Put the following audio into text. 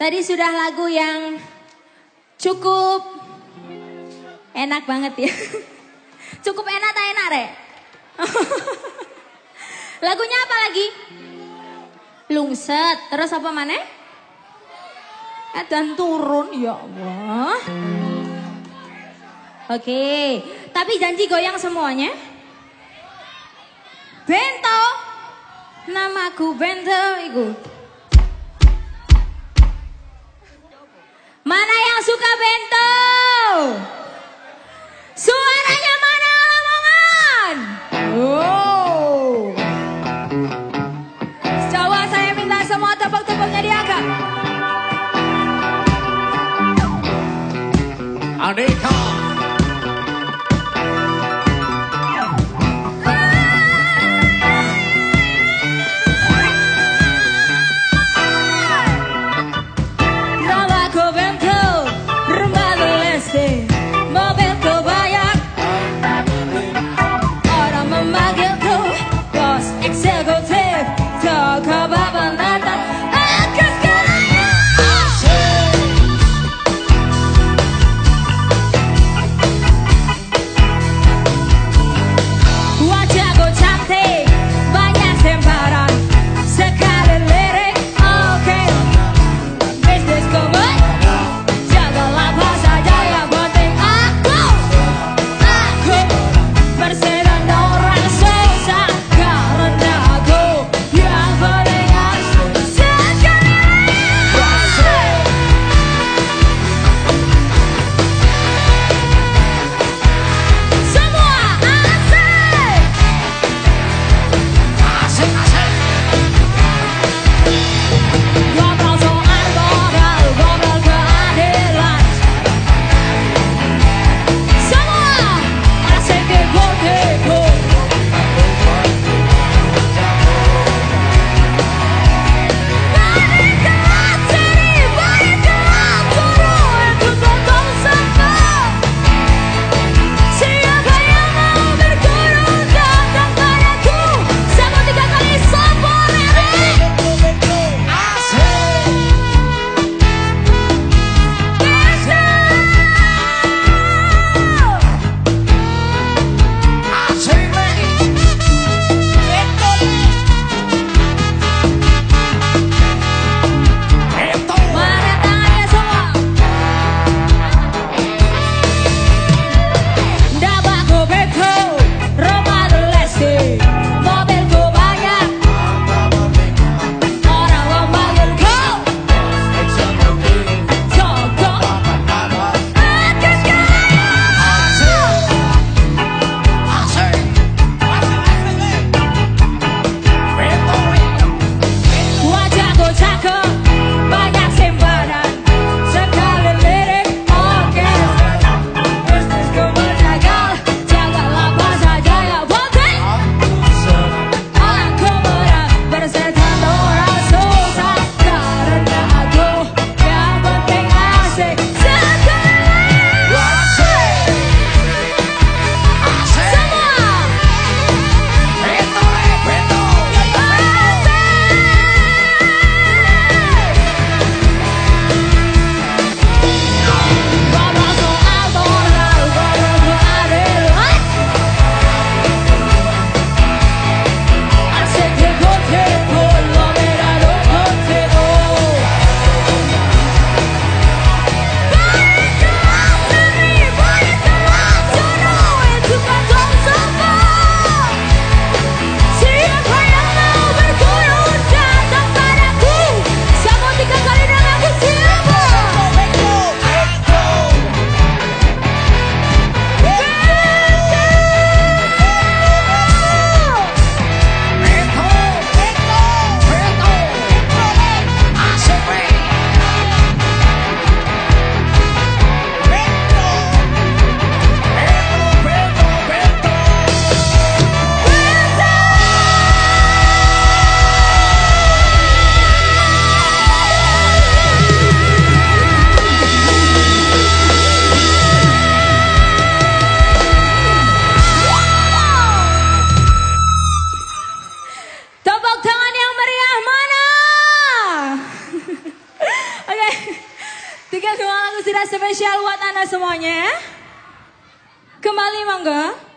Tadi sudah lagu yang cukup enak banget ya. Cukup enak tak enak, Rek? Lagunya apa lagi? Lungset. Terus apa mana? Dan turun, ya Allah. Oke, tapi janji goyang semuanya. Bento, namaku Bento, iku. Aneka. Namaku Sudah spesial buat anda semuanya. Kembali monggo.